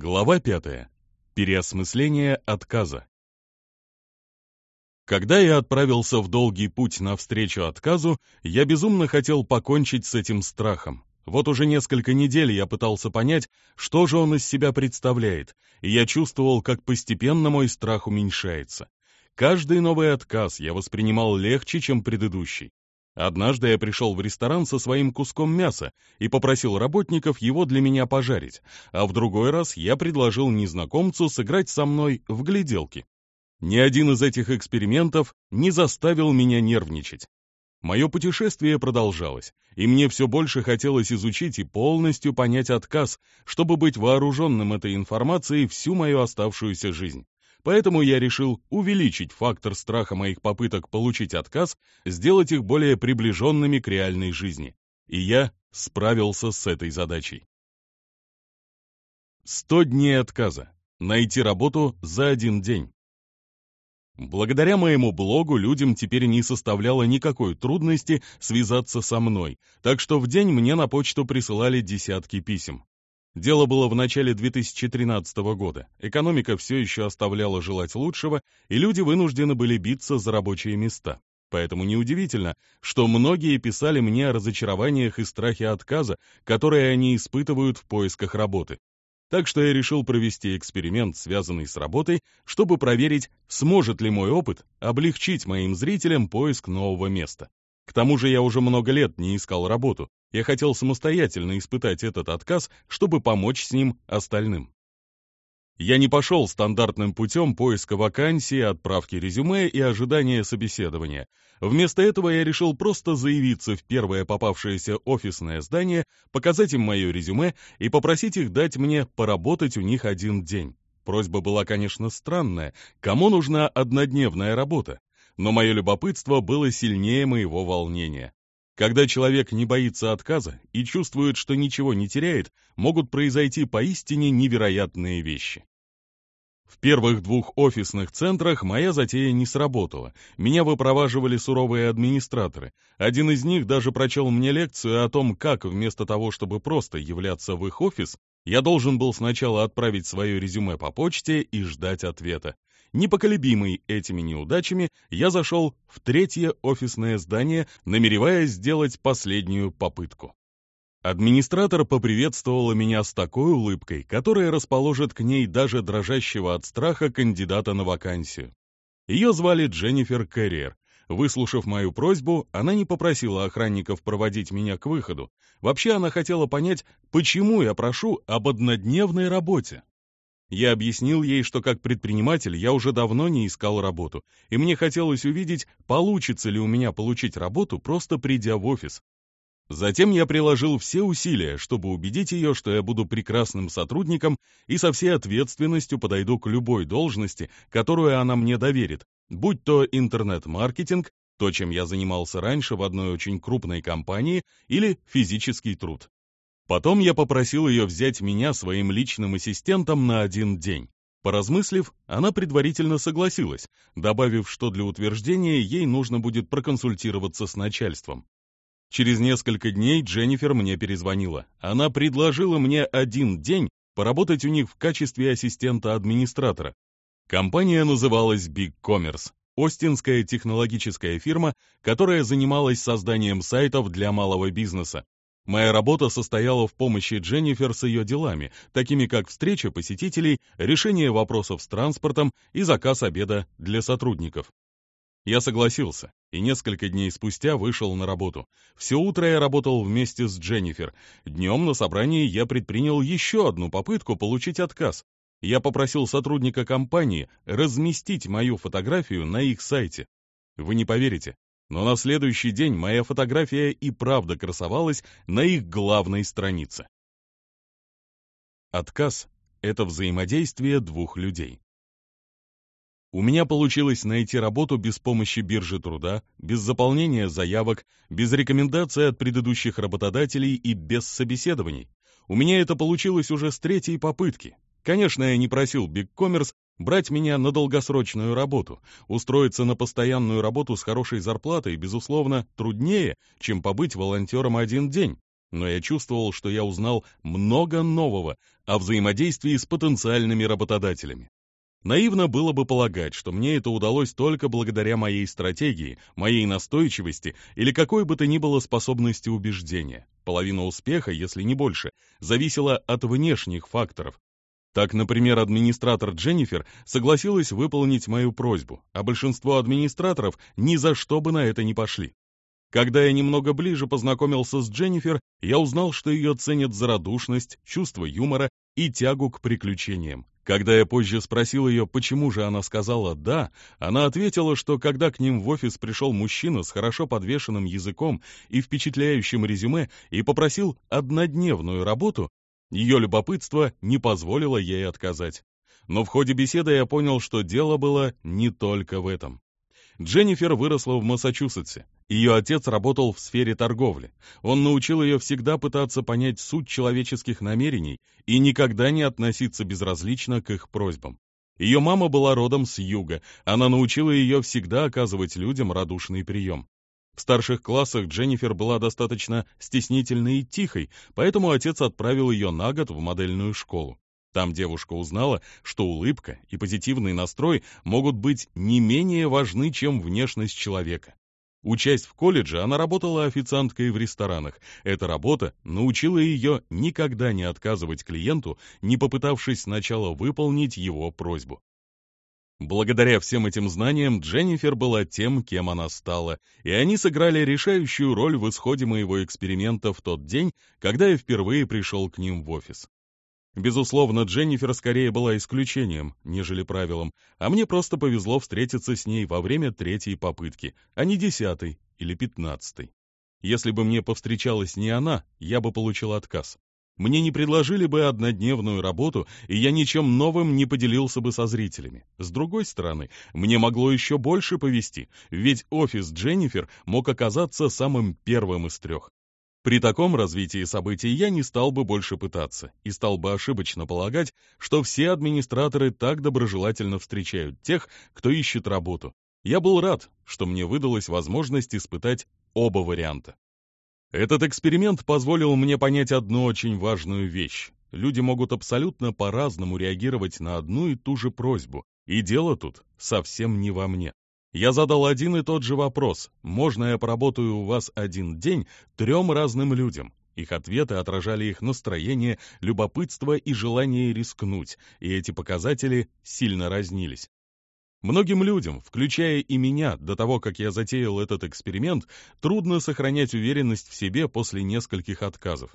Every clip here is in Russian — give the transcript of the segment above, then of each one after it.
Глава пятая. Переосмысление отказа. Когда я отправился в долгий путь навстречу отказу, я безумно хотел покончить с этим страхом. Вот уже несколько недель я пытался понять, что же он из себя представляет, и я чувствовал, как постепенно мой страх уменьшается. Каждый новый отказ я воспринимал легче, чем предыдущий. Однажды я пришел в ресторан со своим куском мяса и попросил работников его для меня пожарить, а в другой раз я предложил незнакомцу сыграть со мной в гляделки. Ни один из этих экспериментов не заставил меня нервничать. Мое путешествие продолжалось, и мне все больше хотелось изучить и полностью понять отказ, чтобы быть вооруженным этой информацией всю мою оставшуюся жизнь. Поэтому я решил увеличить фактор страха моих попыток получить отказ, сделать их более приближенными к реальной жизни. И я справился с этой задачей. 100 дней отказа. Найти работу за один день. Благодаря моему блогу людям теперь не составляло никакой трудности связаться со мной, так что в день мне на почту присылали десятки писем. Дело было в начале 2013 года. Экономика все еще оставляла желать лучшего, и люди вынуждены были биться за рабочие места. Поэтому неудивительно, что многие писали мне о разочарованиях и страхе отказа, которые они испытывают в поисках работы. Так что я решил провести эксперимент, связанный с работой, чтобы проверить, сможет ли мой опыт облегчить моим зрителям поиск нового места. К тому же я уже много лет не искал работу, я хотел самостоятельно испытать этот отказ, чтобы помочь с ним остальным. Я не пошел стандартным путем поиска вакансии, отправки резюме и ожидания собеседования. Вместо этого я решил просто заявиться в первое попавшееся офисное здание, показать им мое резюме и попросить их дать мне поработать у них один день. Просьба была, конечно, странная. Кому нужна однодневная работа? Но мое любопытство было сильнее моего волнения. Когда человек не боится отказа и чувствует, что ничего не теряет, могут произойти поистине невероятные вещи. В первых двух офисных центрах моя затея не сработала. Меня выпроваживали суровые администраторы. Один из них даже прочел мне лекцию о том, как вместо того, чтобы просто являться в их офис, я должен был сначала отправить свое резюме по почте и ждать ответа. Непоколебимый этими неудачами, я зашел в третье офисное здание, намереваясь сделать последнюю попытку. Администратор поприветствовала меня с такой улыбкой, которая расположит к ней даже дрожащего от страха кандидата на вакансию. Ее звали Дженнифер Кэрриер. Выслушав мою просьбу, она не попросила охранников проводить меня к выходу. Вообще она хотела понять, почему я прошу об однодневной работе. Я объяснил ей, что как предприниматель я уже давно не искал работу, и мне хотелось увидеть, получится ли у меня получить работу, просто придя в офис. Затем я приложил все усилия, чтобы убедить ее, что я буду прекрасным сотрудником и со всей ответственностью подойду к любой должности, которую она мне доверит, будь то интернет-маркетинг, то, чем я занимался раньше в одной очень крупной компании, или физический труд. Потом я попросил ее взять меня своим личным ассистентом на один день. Поразмыслив, она предварительно согласилась, добавив, что для утверждения ей нужно будет проконсультироваться с начальством. Через несколько дней Дженнифер мне перезвонила. Она предложила мне один день поработать у них в качестве ассистента-администратора. Компания называлась Big Commerce, остинская технологическая фирма, которая занималась созданием сайтов для малого бизнеса. Моя работа состояла в помощи Дженнифер с ее делами, такими как встреча посетителей, решение вопросов с транспортом и заказ обеда для сотрудников. Я согласился, и несколько дней спустя вышел на работу. Все утро я работал вместе с Дженнифер. Днем на собрании я предпринял еще одну попытку получить отказ. Я попросил сотрудника компании разместить мою фотографию на их сайте. Вы не поверите, но на следующий день моя фотография и правда красовалась на их главной странице. Отказ — это взаимодействие двух людей. У меня получилось найти работу без помощи биржи труда, без заполнения заявок, без рекомендаций от предыдущих работодателей и без собеседований. У меня это получилось уже с третьей попытки. Конечно, я не просил BigCommerce Брать меня на долгосрочную работу, устроиться на постоянную работу с хорошей зарплатой, безусловно, труднее, чем побыть волонтером один день. Но я чувствовал, что я узнал много нового о взаимодействии с потенциальными работодателями. Наивно было бы полагать, что мне это удалось только благодаря моей стратегии, моей настойчивости или какой бы то ни было способности убеждения. Половина успеха, если не больше, зависела от внешних факторов. Так, например, администратор Дженнифер согласилась выполнить мою просьбу, а большинство администраторов ни за что бы на это не пошли. Когда я немного ближе познакомился с Дженнифер, я узнал, что ее ценят за радушность, чувство юмора и тягу к приключениям. Когда я позже спросил ее, почему же она сказала «да», она ответила, что когда к ним в офис пришел мужчина с хорошо подвешенным языком и впечатляющим резюме и попросил однодневную работу, ее любопытство не позволило ей отказать. Но в ходе беседы я понял, что дело было не только в этом. Дженнифер выросла в Массачусетсе. Ее отец работал в сфере торговли. Он научил ее всегда пытаться понять суть человеческих намерений и никогда не относиться безразлично к их просьбам. Ее мама была родом с юга, она научила ее всегда оказывать людям радушный прием. В старших классах Дженнифер была достаточно стеснительной и тихой, поэтому отец отправил ее на год в модельную школу. Там девушка узнала, что улыбка и позитивный настрой могут быть не менее важны, чем внешность человека. Учась в колледже, она работала официанткой в ресторанах. Эта работа научила ее никогда не отказывать клиенту, не попытавшись сначала выполнить его просьбу. Благодаря всем этим знаниям Дженнифер была тем, кем она стала, и они сыграли решающую роль в исходе моего эксперимента в тот день, когда я впервые пришел к ним в офис. Безусловно, Дженнифер скорее была исключением, нежели правилом, а мне просто повезло встретиться с ней во время третьей попытки, а не десятой или пятнадцатой. Если бы мне повстречалась не она, я бы получил отказ. Мне не предложили бы однодневную работу, и я ничем новым не поделился бы со зрителями. С другой стороны, мне могло еще больше повести, ведь офис Дженнифер мог оказаться самым первым из трех. При таком развитии событий я не стал бы больше пытаться и стал бы ошибочно полагать, что все администраторы так доброжелательно встречают тех, кто ищет работу. Я был рад, что мне выдалась возможность испытать оба варианта. Этот эксперимент позволил мне понять одну очень важную вещь. Люди могут абсолютно по-разному реагировать на одну и ту же просьбу, и дело тут совсем не во мне. Я задал один и тот же вопрос. Можно я поработаю у вас один день трем разным людям? Их ответы отражали их настроение, любопытство и желание рискнуть, и эти показатели сильно разнились. Многим людям, включая и меня, до того, как я затеял этот эксперимент, трудно сохранять уверенность в себе после нескольких отказов.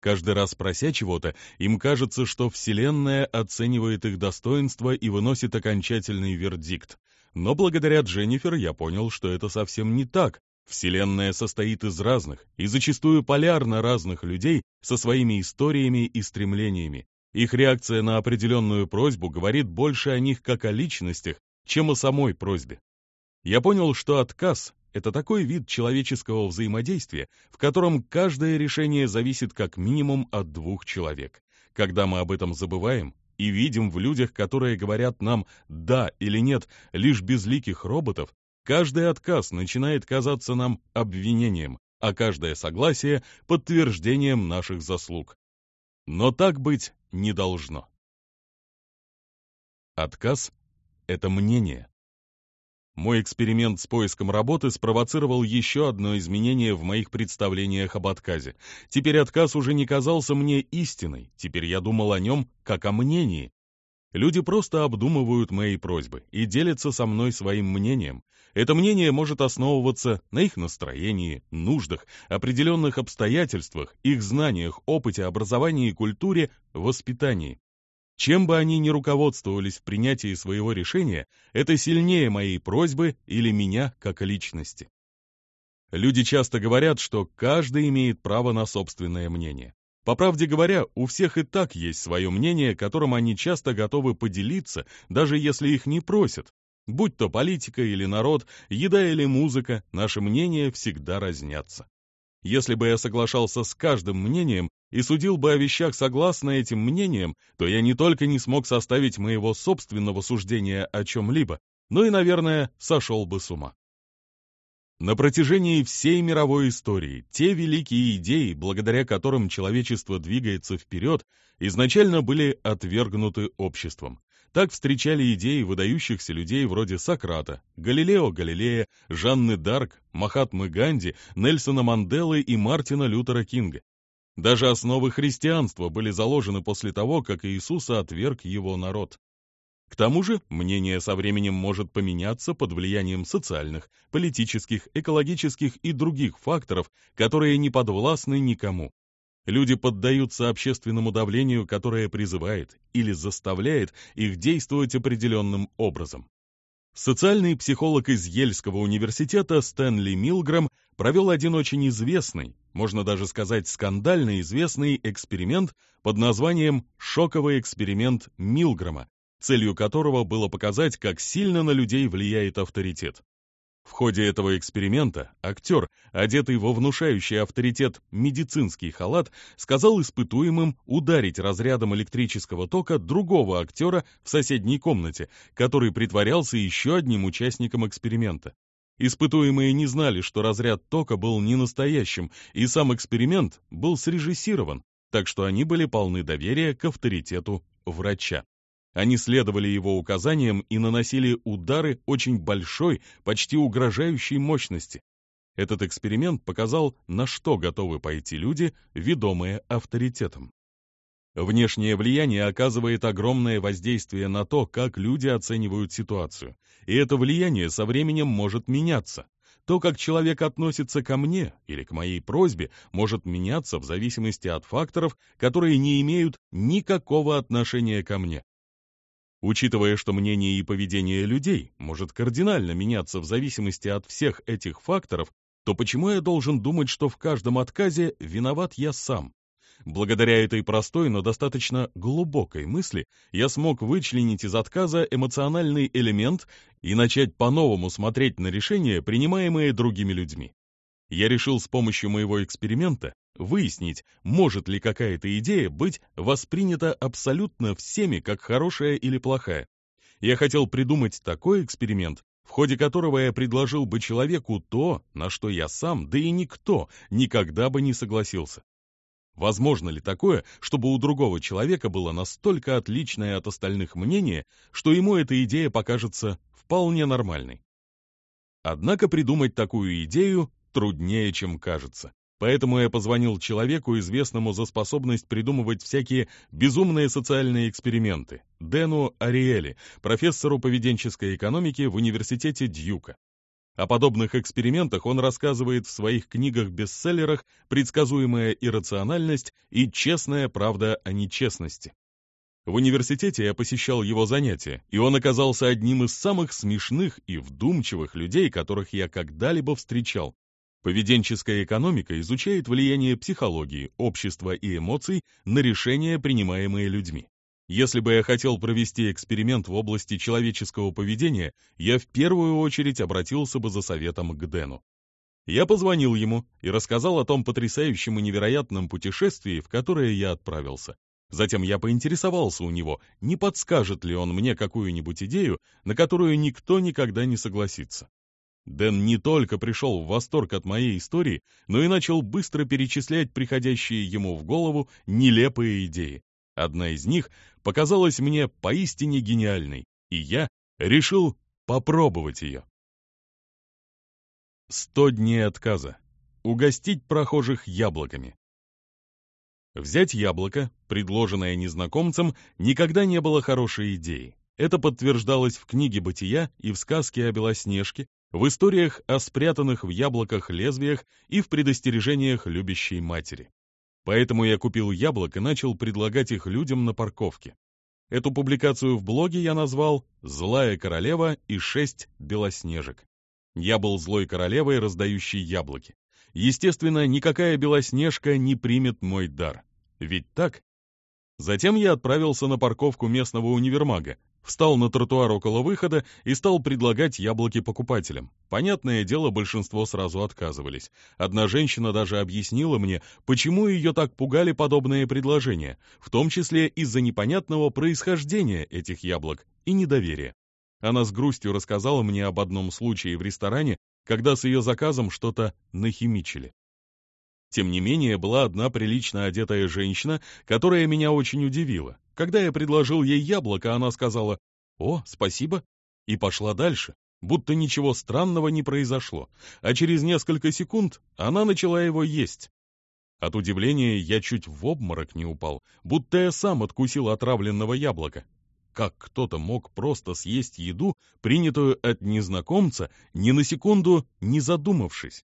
Каждый раз прося чего-то, им кажется, что Вселенная оценивает их достоинство и выносит окончательный вердикт. Но благодаря Дженнифер я понял, что это совсем не так. Вселенная состоит из разных и зачастую полярно разных людей со своими историями и стремлениями. Их реакция на определенную просьбу говорит больше о них как о личностях, чем о самой просьбе. Я понял, что отказ — это такой вид человеческого взаимодействия, в котором каждое решение зависит как минимум от двух человек. Когда мы об этом забываем, и видим в людях, которые говорят нам «да» или «нет», лишь безликих роботов, каждый отказ начинает казаться нам обвинением, а каждое согласие — подтверждением наших заслуг. Но так быть не должно. Отказ — это мнение. Мой эксперимент с поиском работы спровоцировал еще одно изменение в моих представлениях об отказе. Теперь отказ уже не казался мне истиной, теперь я думал о нем как о мнении. Люди просто обдумывают мои просьбы и делятся со мной своим мнением. Это мнение может основываться на их настроении, нуждах, определенных обстоятельствах, их знаниях, опыте, образовании культуре, воспитании. Чем бы они ни руководствовались в принятии своего решения, это сильнее моей просьбы или меня как личности. Люди часто говорят, что каждый имеет право на собственное мнение. По правде говоря, у всех и так есть свое мнение, которым они часто готовы поделиться, даже если их не просят. Будь то политика или народ, еда или музыка, наши мнения всегда разнятся. Если бы я соглашался с каждым мнением и судил бы о вещах согласно этим мнениям, то я не только не смог составить моего собственного суждения о чем-либо, но и, наверное, сошел бы с ума. На протяжении всей мировой истории те великие идеи, благодаря которым человечество двигается вперед, изначально были отвергнуты обществом. Так встречали идеи выдающихся людей вроде Сократа, Галилео Галилея, Жанны Дарк, Махатмы Ганди, Нельсона Манделы и Мартина Лютера Кинга. Даже основы христианства были заложены после того, как Иисуса отверг его народ. К тому же, мнение со временем может поменяться под влиянием социальных, политических, экологических и других факторов, которые не подвластны никому. Люди поддаются общественному давлению, которое призывает или заставляет их действовать определенным образом. Социальный психолог из Ельского университета Стэнли Милграм провел один очень известный, можно даже сказать скандально известный эксперимент под названием «Шоковый эксперимент Милграма», целью которого было показать, как сильно на людей влияет авторитет. В ходе этого эксперимента актер, одетый во внушающий авторитет медицинский халат, сказал испытуемым ударить разрядом электрического тока другого актера в соседней комнате, который притворялся еще одним участником эксперимента. Испытуемые не знали, что разряд тока был не настоящим, и сам эксперимент был срежиссирован, так что они были полны доверия к авторитету врача. Они следовали его указаниям и наносили удары очень большой, почти угрожающей мощности. Этот эксперимент показал, на что готовы пойти люди, ведомые авторитетом. Внешнее влияние оказывает огромное воздействие на то, как люди оценивают ситуацию, и это влияние со временем может меняться. То, как человек относится ко мне или к моей просьбе, может меняться в зависимости от факторов, которые не имеют никакого отношения ко мне. Учитывая, что мнение и поведение людей может кардинально меняться в зависимости от всех этих факторов, то почему я должен думать, что в каждом отказе виноват я сам? Благодаря этой простой, но достаточно глубокой мысли я смог вычленить из отказа эмоциональный элемент и начать по-новому смотреть на решения, принимаемые другими людьми. Я решил с помощью моего эксперимента выяснить, может ли какая-то идея быть воспринята абсолютно всеми как хорошая или плохая. Я хотел придумать такой эксперимент, в ходе которого я предложил бы человеку то, на что я сам, да и никто, никогда бы не согласился. Возможно ли такое, чтобы у другого человека было настолько отличное от остальных мнение, что ему эта идея покажется вполне нормальной? Однако придумать такую идею труднее, чем кажется. Поэтому я позвонил человеку, известному за способность придумывать всякие безумные социальные эксперименты, Дэну Ариэли, профессору поведенческой экономики в университете Дьюка. О подобных экспериментах он рассказывает в своих книгах-бестселлерах «Предсказуемая иррациональность» и «Честная правда о нечестности». В университете я посещал его занятия, и он оказался одним из самых смешных и вдумчивых людей, которых я когда-либо встречал. Поведенческая экономика изучает влияние психологии, общества и эмоций на решения, принимаемые людьми. Если бы я хотел провести эксперимент в области человеческого поведения, я в первую очередь обратился бы за советом к Дэну. Я позвонил ему и рассказал о том потрясающем и невероятном путешествии, в которое я отправился. Затем я поинтересовался у него, не подскажет ли он мне какую-нибудь идею, на которую никто никогда не согласится. Дэн не только пришел в восторг от моей истории, но и начал быстро перечислять приходящие ему в голову нелепые идеи. Одна из них показалась мне поистине гениальной, и я решил попробовать ее. Сто дней отказа. Угостить прохожих яблоками. Взять яблоко, предложенное незнакомцем, никогда не было хорошей идеей. Это подтверждалось в книге «Бытия» и в сказке о Белоснежке, в историях о спрятанных в яблоках лезвиях и в предостережениях любящей матери. Поэтому я купил яблок и начал предлагать их людям на парковке. Эту публикацию в блоге я назвал «Злая королева и шесть белоснежек». Я был злой королевой, раздающей яблоки. Естественно, никакая белоснежка не примет мой дар. Ведь так? Затем я отправился на парковку местного универмага, Встал на тротуар около выхода и стал предлагать яблоки покупателям. Понятное дело, большинство сразу отказывались. Одна женщина даже объяснила мне, почему ее так пугали подобные предложения, в том числе из-за непонятного происхождения этих яблок и недоверия. Она с грустью рассказала мне об одном случае в ресторане, когда с ее заказом что-то нахимичили. Тем не менее, была одна прилично одетая женщина, которая меня очень удивила. Когда я предложил ей яблоко, она сказала «О, спасибо», и пошла дальше, будто ничего странного не произошло, а через несколько секунд она начала его есть. От удивления я чуть в обморок не упал, будто я сам откусил отравленного яблока. Как кто-то мог просто съесть еду, принятую от незнакомца, ни на секунду не задумавшись?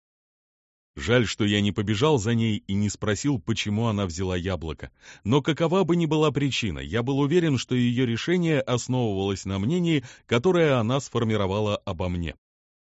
Жаль, что я не побежал за ней и не спросил, почему она взяла яблоко. Но какова бы ни была причина, я был уверен, что ее решение основывалось на мнении, которое она сформировала обо мне.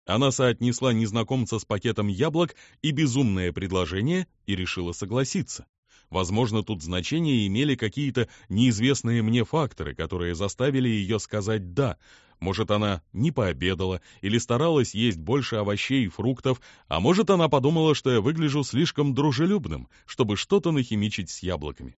Она соотнесла незнакомца с пакетом яблок и безумное предложение и решила согласиться. Возможно, тут значение имели какие-то неизвестные мне факторы, которые заставили ее сказать «да», может, она не пообедала или старалась есть больше овощей и фруктов, а может, она подумала, что я выгляжу слишком дружелюбным, чтобы что-то нахимичить с яблоками.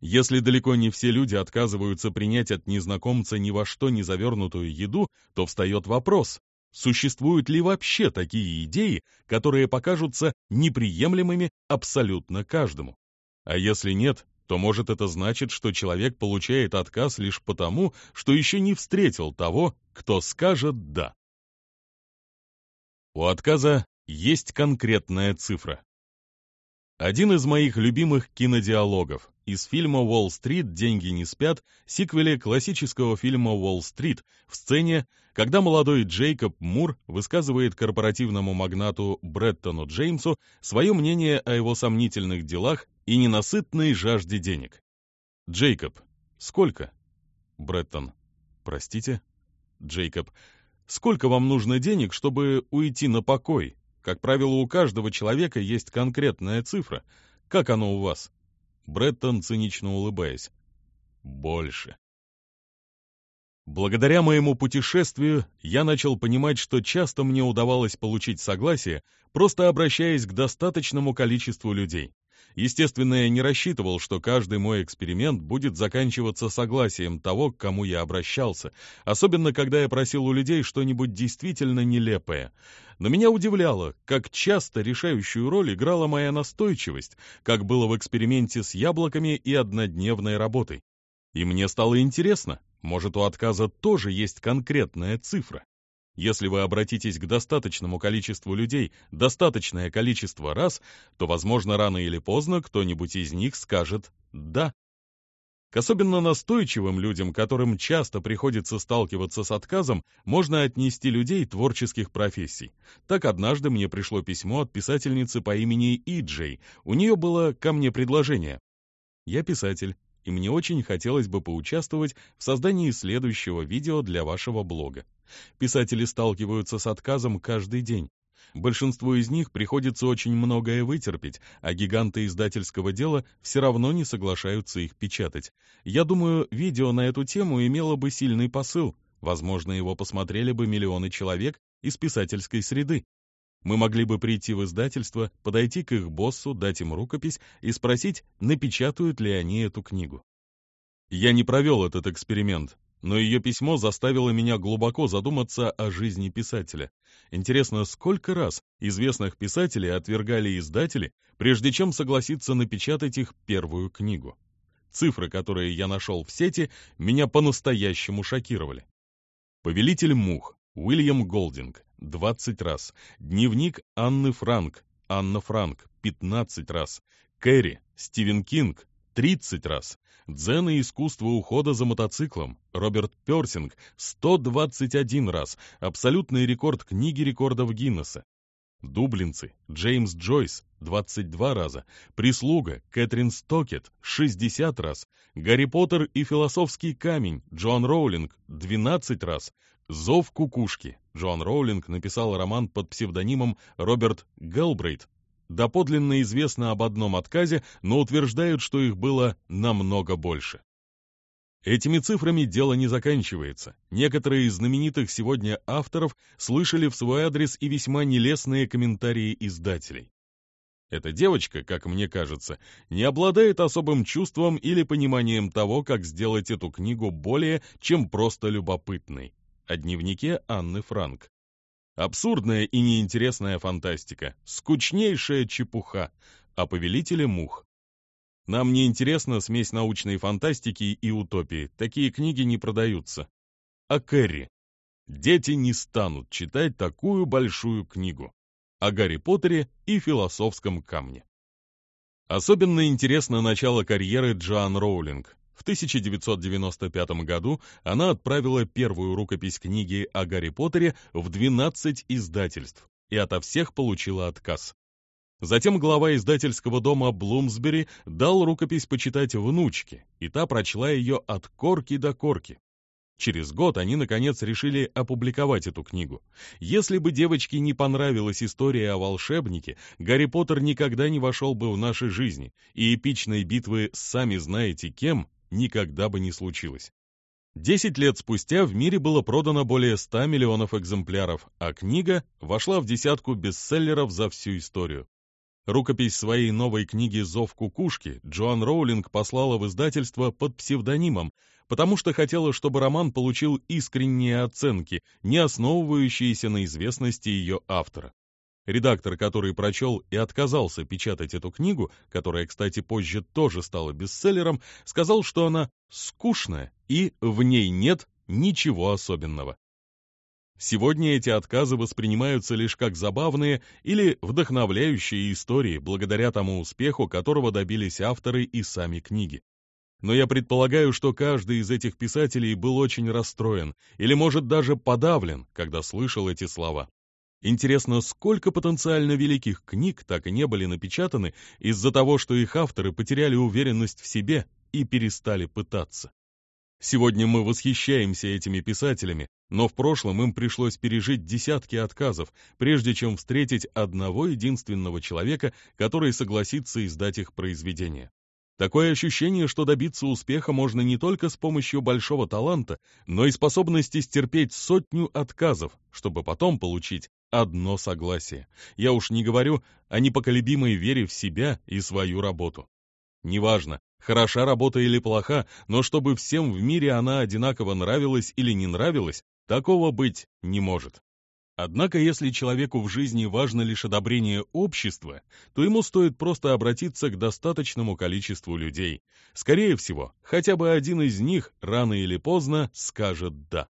Если далеко не все люди отказываются принять от незнакомца ни во что не завернутую еду, то встает вопрос, существуют ли вообще такие идеи, которые покажутся неприемлемыми абсолютно каждому. А если нет, то может это значит, что человек получает отказ лишь потому, что еще не встретил того, кто скажет «да». У отказа есть конкретная цифра. Один из моих любимых кинодиалогов из фильма «Уолл-стрит. Деньги не спят», сиквеле классического фильма «Уолл-стрит», в сцене, когда молодой Джейкоб Мур высказывает корпоративному магнату Бреттону Джеймсу свое мнение о его сомнительных делах и ненасытной жажде денег. Джейкоб, сколько? Бреттон, простите? Джейкоб, сколько вам нужно денег, чтобы уйти на покой? Как правило, у каждого человека есть конкретная цифра. Как оно у вас? Бреттон, цинично улыбаясь. Больше. Благодаря моему путешествию я начал понимать, что часто мне удавалось получить согласие, просто обращаясь к достаточному количеству людей. Естественно, я не рассчитывал, что каждый мой эксперимент будет заканчиваться согласием того, к кому я обращался, особенно когда я просил у людей что-нибудь действительно нелепое. Но меня удивляло, как часто решающую роль играла моя настойчивость, как было в эксперименте с яблоками и однодневной работой. И мне стало интересно, может, у отказа тоже есть конкретная цифра. Если вы обратитесь к достаточному количеству людей достаточное количество раз, то, возможно, рано или поздно кто-нибудь из них скажет «да». К особенно настойчивым людям, которым часто приходится сталкиваться с отказом, можно отнести людей творческих профессий. Так однажды мне пришло письмо от писательницы по имени Иджей. У нее было ко мне предложение. «Я писатель, и мне очень хотелось бы поучаствовать в создании следующего видео для вашего блога. Писатели сталкиваются с отказом каждый день. Большинству из них приходится очень многое вытерпеть, а гиганты издательского дела все равно не соглашаются их печатать. Я думаю, видео на эту тему имело бы сильный посыл. Возможно, его посмотрели бы миллионы человек из писательской среды. Мы могли бы прийти в издательство, подойти к их боссу, дать им рукопись и спросить, напечатают ли они эту книгу. Я не провел этот эксперимент, но ее письмо заставило меня глубоко задуматься о жизни писателя. Интересно, сколько раз известных писателей отвергали издатели, прежде чем согласиться напечатать их первую книгу. Цифры, которые я нашел в сети, меня по-настоящему шокировали. «Повелитель мух» Уильям Голдинг – 20 раз. Дневник Анны Франк, Анна Франк – 15 раз. Кэрри, Стивен Кинг – 30 раз. Дзен и искусство ухода за мотоциклом. Роберт Пирсиг 121 раз. Абсолютный рекорд книги рекордов Гиннесса. Дублинцы. Джеймс Джойс 22 раза. Прислуга. Кэтрин Стокет 60 раз. Гарри Поттер и философский камень. Джон Роулинг 12 раз. «Зов кукушки». Джон Роулинг написал роман под псевдонимом Роберт Гелбрейт доподлинно известно об одном отказе, но утверждают, что их было намного больше. Этими цифрами дело не заканчивается. Некоторые из знаменитых сегодня авторов слышали в свой адрес и весьма нелестные комментарии издателей. Эта девочка, как мне кажется, не обладает особым чувством или пониманием того, как сделать эту книгу более, чем просто любопытной. О дневнике Анны Франк. Абсурдная и неинтересная фантастика, скучнейшая чепуха, о повелителе мух. Нам не интересна смесь научной фантастики и утопии, такие книги не продаются. О Кэрри. Дети не станут читать такую большую книгу. О Гарри Поттере и философском камне. Особенно интересно начало карьеры Джоан Роулинг. В 1995 году она отправила первую рукопись книги о Гарри Поттере в 12 издательств и ото всех получила отказ. Затем глава издательского дома Блумсбери дал рукопись почитать внучке, и та прочла ее от корки до корки. Через год они, наконец, решили опубликовать эту книгу. Если бы девочке не понравилась история о волшебнике, Гарри Поттер никогда не вошел бы в наши жизни, и эпичной битвы сами знаете кем никогда бы не случилось. Десять лет спустя в мире было продано более 100 миллионов экземпляров, а книга вошла в десятку бестселлеров за всю историю. Рукопись своей новой книги «Зов кукушки» Джоан Роулинг послала в издательство под псевдонимом, потому что хотела, чтобы роман получил искренние оценки, не основывающиеся на известности ее автора. Редактор, который прочел и отказался печатать эту книгу, которая, кстати, позже тоже стала бестселлером, сказал, что она скучная и в ней нет ничего особенного. Сегодня эти отказы воспринимаются лишь как забавные или вдохновляющие истории, благодаря тому успеху, которого добились авторы и сами книги. Но я предполагаю, что каждый из этих писателей был очень расстроен или, может, даже подавлен, когда слышал эти слова. Интересно, сколько потенциально великих книг так и не были напечатаны из-за того, что их авторы потеряли уверенность в себе и перестали пытаться. Сегодня мы восхищаемся этими писателями, но в прошлом им пришлось пережить десятки отказов, прежде чем встретить одного единственного человека, который согласится издать их произведение. Такое ощущение, что добиться успеха можно не только с помощью большого таланта, но и способности стерпеть сотню отказов, чтобы потом получить одно согласие. Я уж не говорю о непоколебимой вере в себя и свою работу. Неважно, хороша работа или плоха, но чтобы всем в мире она одинаково нравилась или не нравилась, такого быть не может. Однако, если человеку в жизни важно лишь одобрение общества, то ему стоит просто обратиться к достаточному количеству людей. Скорее всего, хотя бы один из них рано или поздно скажет «да».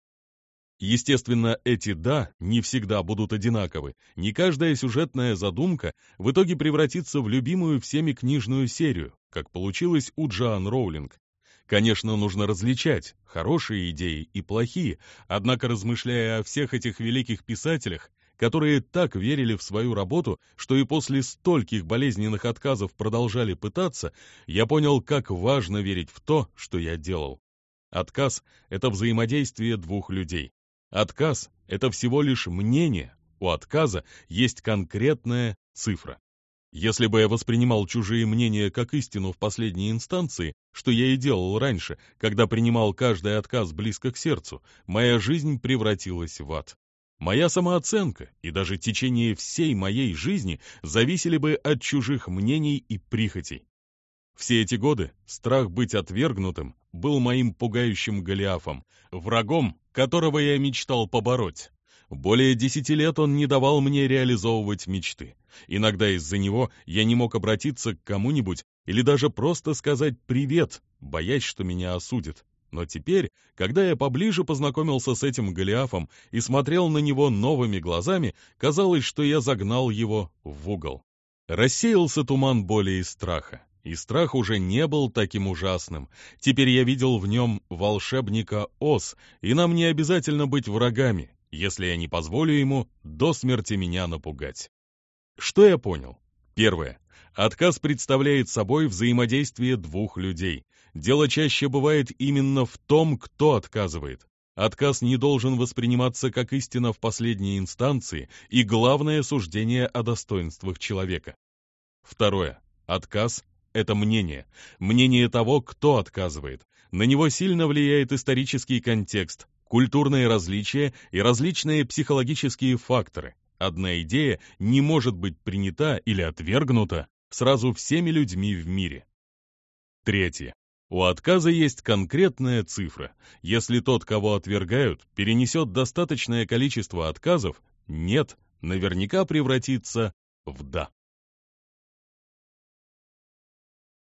Естественно, эти «да» не всегда будут одинаковы. Не каждая сюжетная задумка в итоге превратится в любимую всеми книжную серию, как получилось у Джоан Роулинг. Конечно, нужно различать хорошие идеи и плохие, однако, размышляя о всех этих великих писателях, которые так верили в свою работу, что и после стольких болезненных отказов продолжали пытаться, я понял, как важно верить в то, что я делал. Отказ — это взаимодействие двух людей. Отказ — это всего лишь мнение, у отказа есть конкретная цифра. Если бы я воспринимал чужие мнения как истину в последней инстанции, что я и делал раньше, когда принимал каждый отказ близко к сердцу, моя жизнь превратилась в ад. Моя самооценка и даже течение всей моей жизни зависели бы от чужих мнений и прихотей. Все эти годы страх быть отвергнутым был моим пугающим Голиафом, врагом, которого я мечтал побороть. Более десяти лет он не давал мне реализовывать мечты. Иногда из-за него я не мог обратиться к кому-нибудь или даже просто сказать «привет», боясь, что меня осудят. Но теперь, когда я поближе познакомился с этим Голиафом и смотрел на него новыми глазами, казалось, что я загнал его в угол. Рассеялся туман боли и страха. И страх уже не был таким ужасным. Теперь я видел в нем волшебника Оз, и нам не обязательно быть врагами, если я не позволю ему до смерти меня напугать. Что я понял? Первое. Отказ представляет собой взаимодействие двух людей. Дело чаще бывает именно в том, кто отказывает. Отказ не должен восприниматься как истина в последней инстанции и главное суждение о достоинствах человека. Второе. Отказ это мнение, мнение того, кто отказывает. На него сильно влияет исторический контекст, культурные различия и различные психологические факторы. Одна идея не может быть принята или отвергнута сразу всеми людьми в мире. Третье. У отказа есть конкретная цифра. Если тот, кого отвергают, перенесет достаточное количество отказов, «нет» наверняка превратится в «да».